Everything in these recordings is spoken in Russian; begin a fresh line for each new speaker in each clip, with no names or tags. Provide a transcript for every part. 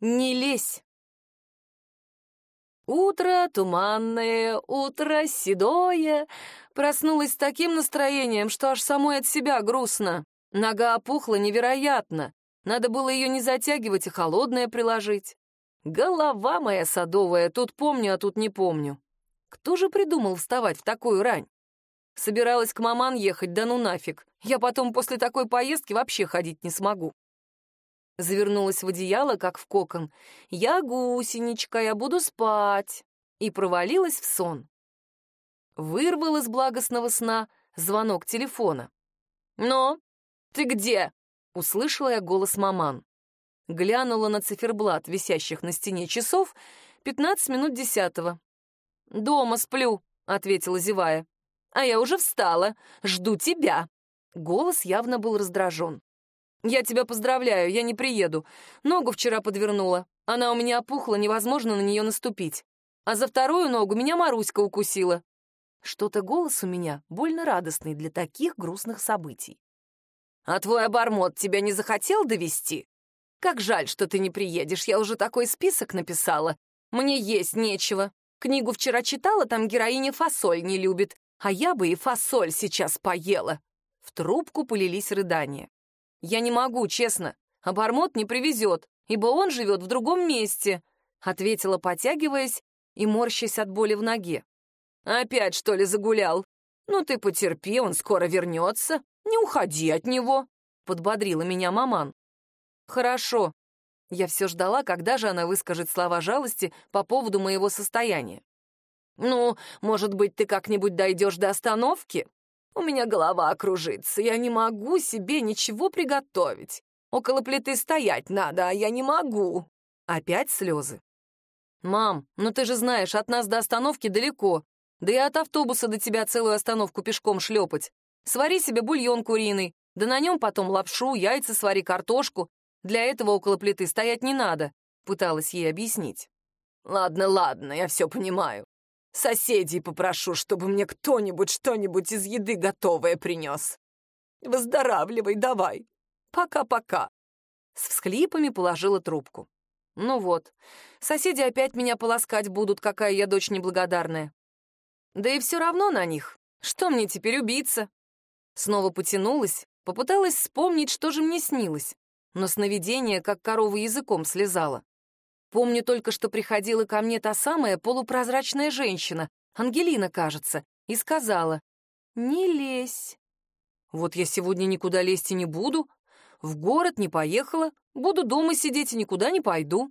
Не лезь. Утро туманное, утро седое. Проснулась с таким настроением, что аж самой от себя грустно. Нога опухла невероятно. Надо было ее не затягивать, и холодное приложить. Голова моя садовая, тут помню, а тут не помню. Кто же придумал вставать в такую рань? Собиралась к маман ехать, да ну нафиг. Я потом после такой поездки вообще ходить не смогу. Завернулась в одеяло, как в кокон. «Я гусеничка, я буду спать!» И провалилась в сон. Вырвал из благостного сна звонок телефона. «Но, ты где?» — услышала я голос маман. Глянула на циферблат, висящих на стене часов, пятнадцать минут десятого. «Дома сплю», — ответила, зевая. «А я уже встала, жду тебя». Голос явно был раздражен. «Я тебя поздравляю, я не приеду. Ногу вчера подвернула. Она у меня опухла, невозможно на нее наступить. А за вторую ногу меня Маруська укусила». Что-то голос у меня больно радостный для таких грустных событий. «А твой обормот тебя не захотел довести? Как жаль, что ты не приедешь, я уже такой список написала. Мне есть нечего. Книгу вчера читала, там героиня фасоль не любит, а я бы и фасоль сейчас поела». В трубку полились рыдания. «Я не могу, честно. Обормот не привезет, ибо он живет в другом месте», — ответила, потягиваясь и морщась от боли в ноге. «Опять, что ли, загулял? Ну ты потерпи, он скоро вернется. Не уходи от него», — подбодрила меня маман. «Хорошо». Я все ждала, когда же она выскажет слова жалости по поводу моего состояния. «Ну, может быть, ты как-нибудь дойдешь до остановки?» У меня голова кружится, я не могу себе ничего приготовить. Около плиты стоять надо, а я не могу. Опять слезы. «Мам, ну ты же знаешь, от нас до остановки далеко. Да и от автобуса до тебя целую остановку пешком шлепать. Свари себе бульон куриный, да на нем потом лапшу, яйца свари, картошку. Для этого около плиты стоять не надо», — пыталась ей объяснить. «Ладно, ладно, я все понимаю. Соседей попрошу, чтобы мне кто-нибудь что-нибудь из еды готовое принес. Выздоравливай давай. Пока-пока. С всхлипами положила трубку. Ну вот, соседи опять меня полоскать будут, какая я дочь неблагодарная. Да и все равно на них. Что мне теперь убиться? Снова потянулась, попыталась вспомнить, что же мне снилось. Но сновидение, как корова языком слезала. Помню только, что приходила ко мне та самая полупрозрачная женщина, Ангелина, кажется, и сказала «Не лезь». Вот я сегодня никуда лезть и не буду, в город не поехала, буду дома сидеть и никуда не пойду.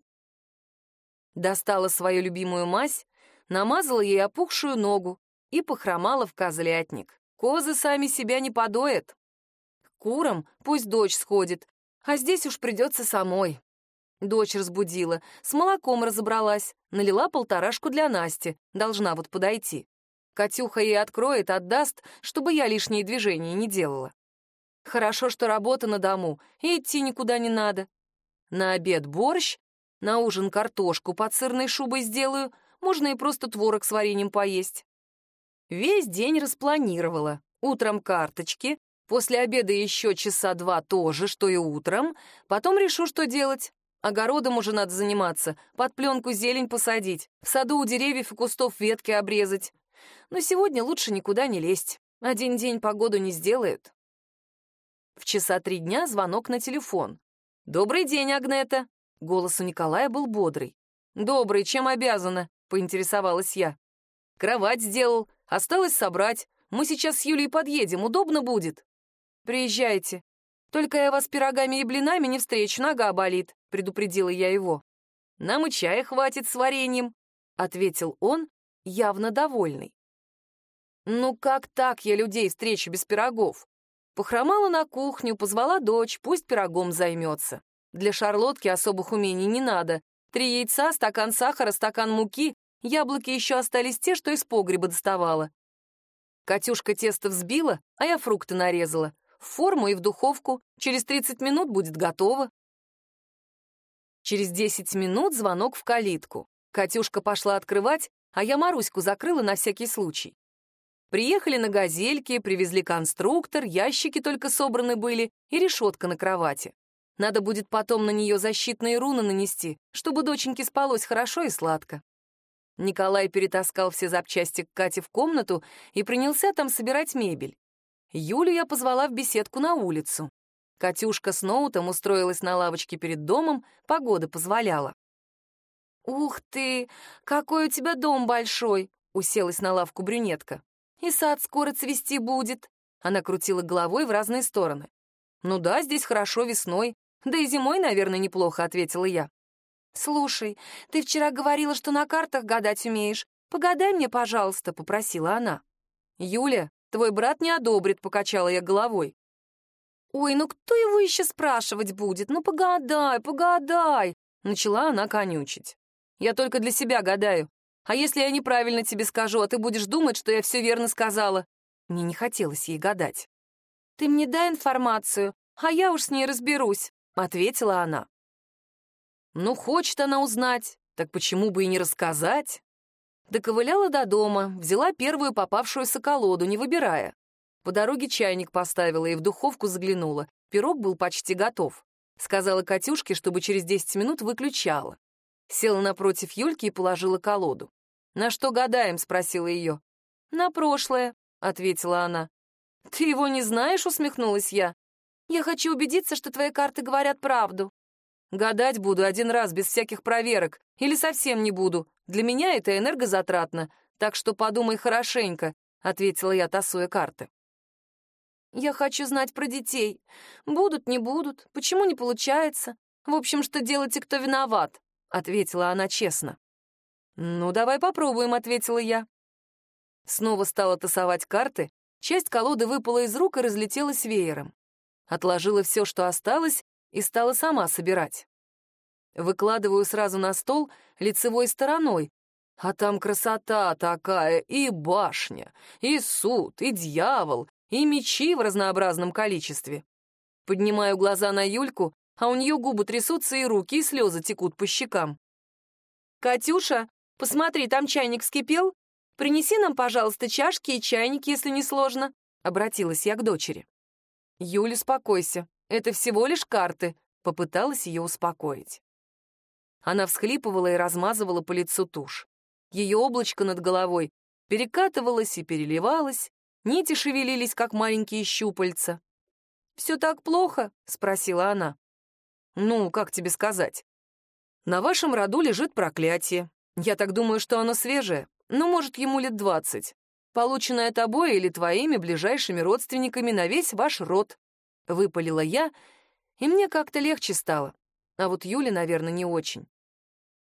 Достала свою любимую мазь, намазала ей опухшую ногу и похромала в козлятник. Козы сами себя не подоят. К курам пусть дочь сходит, а здесь уж придется самой. Дочь разбудила, с молоком разобралась, налила полторашку для Насти, должна вот подойти. Катюха ей откроет, отдаст, чтобы я лишние движения не делала. Хорошо, что работа на дому, и идти никуда не надо. На обед борщ, на ужин картошку под сырной шубой сделаю, можно и просто творог с вареньем поесть. Весь день распланировала. Утром карточки, после обеда еще часа два тоже, что и утром, потом решу, что делать. Огородом уже надо заниматься, под пленку зелень посадить, в саду у деревьев и кустов ветки обрезать. Но сегодня лучше никуда не лезть. Один день погоду не сделают. В часа три дня звонок на телефон. «Добрый день, Агнета!» Голос у Николая был бодрый. «Добрый, чем обязана?» — поинтересовалась я. «Кровать сделал, осталось собрать. Мы сейчас с Юлей подъедем, удобно будет». «Приезжайте. Только я вас пирогами и блинами не встречу, нога болит предупредила я его. «Нам и чая хватит с вареньем», — ответил он, явно довольный. «Ну как так я людей встречу без пирогов?» Похромала на кухню, позвала дочь, пусть пирогом займется. Для шарлотки особых умений не надо. Три яйца, стакан сахара, стакан муки, яблоки еще остались те, что из погреба доставала. Катюшка тесто взбила, а я фрукты нарезала. В форму и в духовку. Через 30 минут будет готово. Через десять минут звонок в калитку. Катюшка пошла открывать, а я Маруську закрыла на всякий случай. Приехали на газельке, привезли конструктор, ящики только собраны были и решетка на кровати. Надо будет потом на нее защитные руны нанести, чтобы доченьке спалось хорошо и сладко. Николай перетаскал все запчасти к Кате в комнату и принялся там собирать мебель. Юлю я позвала в беседку на улицу. Катюшка с Ноутом устроилась на лавочке перед домом, погода позволяла. «Ух ты, какой у тебя дом большой!» — уселась на лавку брюнетка. «И сад скоро цвести будет!» Она крутила головой в разные стороны. «Ну да, здесь хорошо весной. Да и зимой, наверное, неплохо», — ответила я. «Слушай, ты вчера говорила, что на картах гадать умеешь. Погадай мне, пожалуйста», — попросила она. «Юля, твой брат не одобрит», — покачала я головой. «Ой, ну кто его еще спрашивать будет? Ну погадай, погадай!» Начала она конючить. «Я только для себя гадаю. А если я неправильно тебе скажу, а ты будешь думать, что я все верно сказала?» Мне не хотелось ей гадать. «Ты мне дай информацию, а я уж с ней разберусь», — ответила она. Ну, хочет она узнать, так почему бы и не рассказать? Доковыляла до дома, взяла первую попавшуюся колоду, не выбирая. По дороге чайник поставила и в духовку заглянула. Пирог был почти готов. Сказала Катюшке, чтобы через 10 минут выключала. Села напротив Юльки и положила колоду. «На что гадаем?» — спросила ее. «На прошлое», — ответила она. «Ты его не знаешь?» — усмехнулась я. «Я хочу убедиться, что твои карты говорят правду». Гадать буду один раз, без всяких проверок. Или совсем не буду. Для меня это энергозатратно. Так что подумай хорошенько», — ответила я, тасуя карты. «Я хочу знать про детей. Будут, не будут. Почему не получается? В общем, что делать и кто виноват?» — ответила она честно. «Ну, давай попробуем», — ответила я. Снова стала тасовать карты. Часть колоды выпала из рук и разлетелась веером. Отложила все, что осталось, и стала сама собирать. Выкладываю сразу на стол лицевой стороной, а там красота такая, и башня, и суд, и дьявол, и мечи в разнообразном количестве. Поднимаю глаза на Юльку, а у нее губы трясутся, и руки, и слезы текут по щекам. «Катюша, посмотри, там чайник вскипел. Принеси нам, пожалуйста, чашки и чайник, если не сложно», — обратилась я к дочери. «Юля, успокойся. Это всего лишь карты», — попыталась ее успокоить. Она всхлипывала и размазывала по лицу тушь. Ее облачко над головой перекатывалось и переливалось, нити шевелились, как маленькие щупальца. «Все так плохо?» — спросила она. «Ну, как тебе сказать? На вашем роду лежит проклятие. Я так думаю, что оно свежее, но, может, ему лет двадцать. Полученное тобой или твоими ближайшими родственниками на весь ваш род. — выпалила я, и мне как-то легче стало. А вот Юле, наверное, не очень.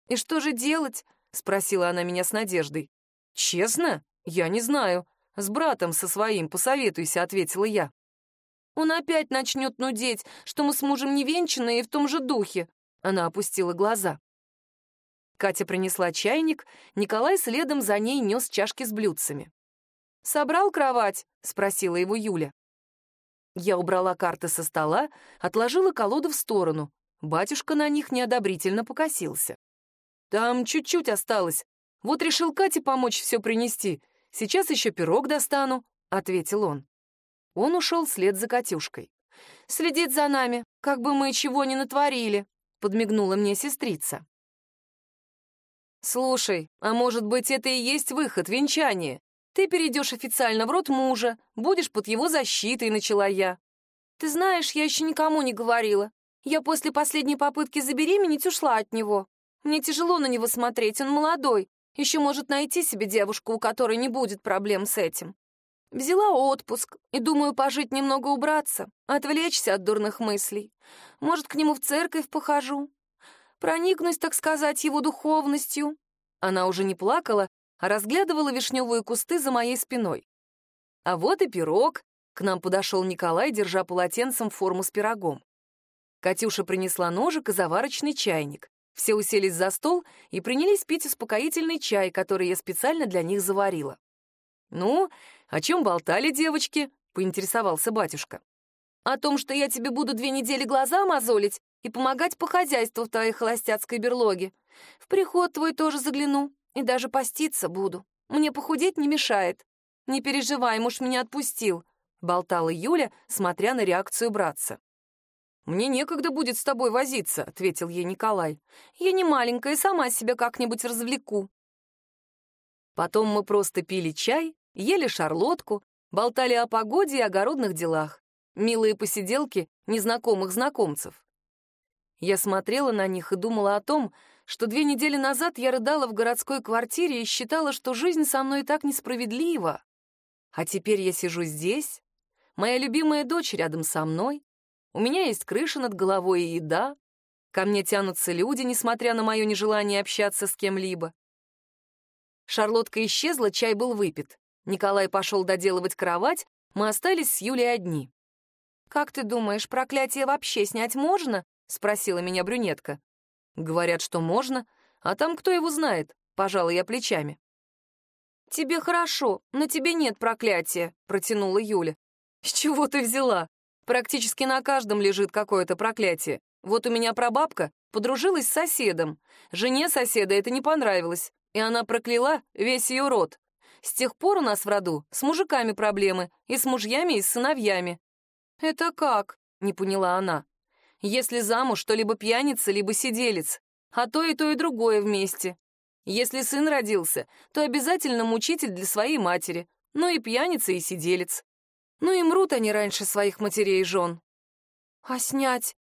«И что же делать?» — спросила она меня с надеждой. «Честно? Я не знаю. С братом со своим посоветуйся», — ответила я. «Он опять начнет нудеть, что мы с мужем не венчаны и в том же духе». Она опустила глаза. Катя принесла чайник, Николай следом за ней нес чашки с блюдцами. «Собрал кровать?» — спросила его Юля. Я убрала карты со стола, отложила колоду в сторону. Батюшка на них неодобрительно покосился. «Там чуть-чуть осталось. Вот решил Кате помочь все принести. Сейчас еще пирог достану», — ответил он. Он ушел вслед за Катюшкой. «Следит за нами, как бы мы чего не натворили», — подмигнула мне сестрица. «Слушай, а может быть, это и есть выход, венчание? Ты перейдешь официально в род мужа, будешь под его защитой, начала я. Ты знаешь, я еще никому не говорила. Я после последней попытки забеременеть ушла от него. Мне тяжело на него смотреть, он молодой, еще может найти себе девушку, у которой не будет проблем с этим. Взяла отпуск и думаю пожить немного убраться, отвлечься от дурных мыслей. Может, к нему в церковь похожу. Проникнусь, так сказать, его духовностью. Она уже не плакала, а разглядывала вишневые кусты за моей спиной. А вот и пирог. К нам подошел Николай, держа полотенцем форму с пирогом. Катюша принесла ножик и заварочный чайник. Все уселись за стол и принялись пить успокоительный чай, который я специально для них заварила. «Ну, о чем болтали девочки?» — поинтересовался батюшка. «О том, что я тебе буду две недели глаза мозолить и помогать по хозяйству в твоей холостяцкой берлоге. В приход твой тоже загляну. И даже поститься буду. Мне похудеть не мешает. Не переживай, муж меня отпустил», — болтала Юля, смотря на реакцию братца. «Мне некогда будет с тобой возиться», — ответил ей Николай. «Я не маленькая, сама себя как-нибудь развлеку». Потом мы просто пили чай, ели шарлотку, болтали о погоде и огородных делах. Милые посиделки незнакомых знакомцев. Я смотрела на них и думала о том, что две недели назад я рыдала в городской квартире и считала, что жизнь со мной так несправедлива. А теперь я сижу здесь, моя любимая дочь рядом со мной, у меня есть крыша над головой и еда, ко мне тянутся люди, несмотря на мое нежелание общаться с кем-либо. Шарлотка исчезла, чай был выпит. Николай пошел доделывать кровать, мы остались с Юлей одни. «Как ты думаешь, проклятие вообще снять можно?» — спросила меня брюнетка. «Говорят, что можно, а там кто его знает?» — пожала я плечами. «Тебе хорошо, но тебе нет проклятия», — протянула Юля. «С чего ты взяла? Практически на каждом лежит какое-то проклятие. Вот у меня прабабка подружилась с соседом. Жене соседа это не понравилось и она прокляла весь ее род. С тех пор у нас в роду с мужиками проблемы, и с мужьями, и с сыновьями». «Это как?» — не поняла она. «Если замуж, то либо пьяница, либо сиделец, а то и то и другое вместе. Если сын родился, то обязательно мучитель для своей матери, ну и пьяница, и сиделец. Ну и мрут они раньше своих матерей и жен». «А снять?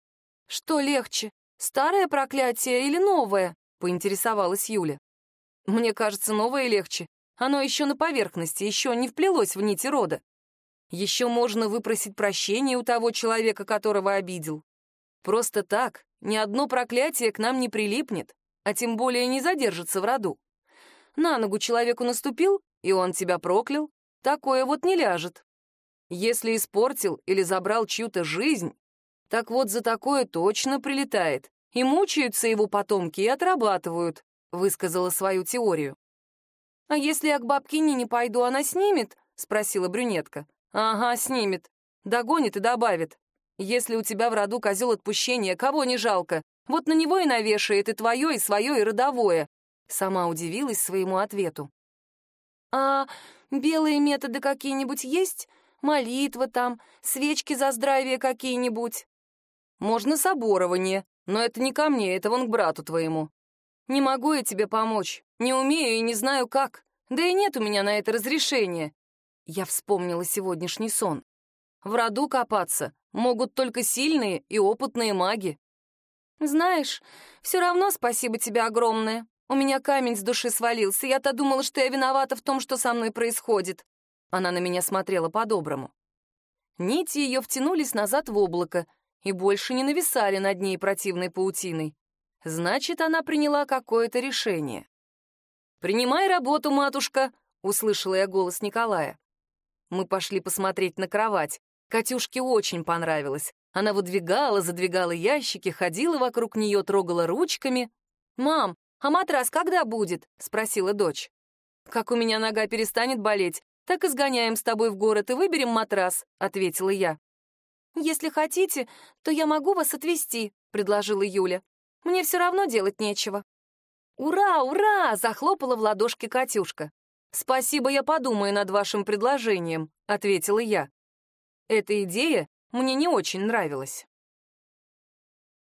Что легче, старое проклятие или новое?» — поинтересовалась Юля. Мне кажется, новое легче. Оно еще на поверхности, еще не вплелось в нити рода. Еще можно выпросить прощение у того человека, которого обидел. Просто так ни одно проклятие к нам не прилипнет, а тем более не задержится в роду. На ногу человеку наступил, и он тебя проклял, такое вот не ляжет. Если испортил или забрал чью-то жизнь, так вот за такое точно прилетает, и мучаются его потомки и отрабатывают, высказала свою теорию. «А если я к бабке Нине пойду, она снимет?» — спросила брюнетка. «Ага, снимет. Догонит и добавит. Если у тебя в роду козел отпущения, кого не жалко? Вот на него и навешает и твое, и свое, и родовое». Сама удивилась своему ответу. «А белые методы какие-нибудь есть? Молитва там, свечки за здравие какие-нибудь?» «Можно соборование, но это не ко мне, это вон к брату твоему. Не могу я тебе помочь. Не умею и не знаю как. Да и нет у меня на это разрешения. Я вспомнила сегодняшний сон. В роду копаться могут только сильные и опытные маги. Знаешь, все равно спасибо тебе огромное. У меня камень с души свалился. Я-то думала, что я виновата в том, что со мной происходит. Она на меня смотрела по-доброму. Нити ее втянулись назад в облако и больше не нависали над ней противной паутиной. Значит, она приняла какое-то решение. «Принимай работу, матушка!» — услышала я голос Николая. Мы пошли посмотреть на кровать. Катюшке очень понравилось. Она выдвигала, задвигала ящики, ходила вокруг нее, трогала ручками. «Мам, а матрас когда будет?» — спросила дочь. «Как у меня нога перестанет болеть, так и сгоняем с тобой в город и выберем матрас», — ответила я. «Если хотите, то я могу вас отвезти», — предложила Юля. Мне все равно делать нечего». «Ура, ура!» — захлопала в ладошки Катюшка. «Спасибо, я подумаю над вашим предложением», — ответила я. Эта идея мне не очень нравилась.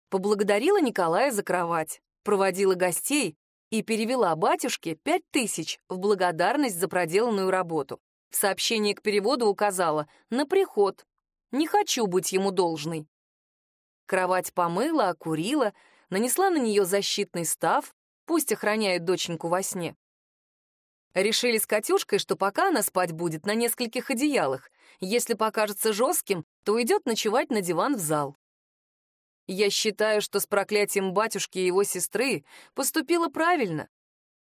Поблагодарила Николая за кровать, проводила гостей и перевела батюшке пять тысяч в благодарность за проделанную работу. В сообщении к переводу указала «на приход». Не хочу быть ему должной. Кровать помыла, окурила, нанесла на нее защитный став, пусть охраняет доченьку во сне. Решили с Катюшкой, что пока она спать будет на нескольких одеялах. Если покажется жестким, то уйдет ночевать на диван в зал. Я считаю, что с проклятием батюшки и его сестры поступила правильно.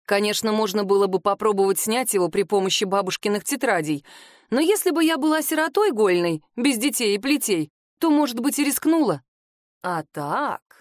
Конечно, можно было бы попробовать снять его при помощи бабушкиных тетрадей, но если бы я была сиротой гольной, без детей и плетей, то, может быть, и рискнула. А так...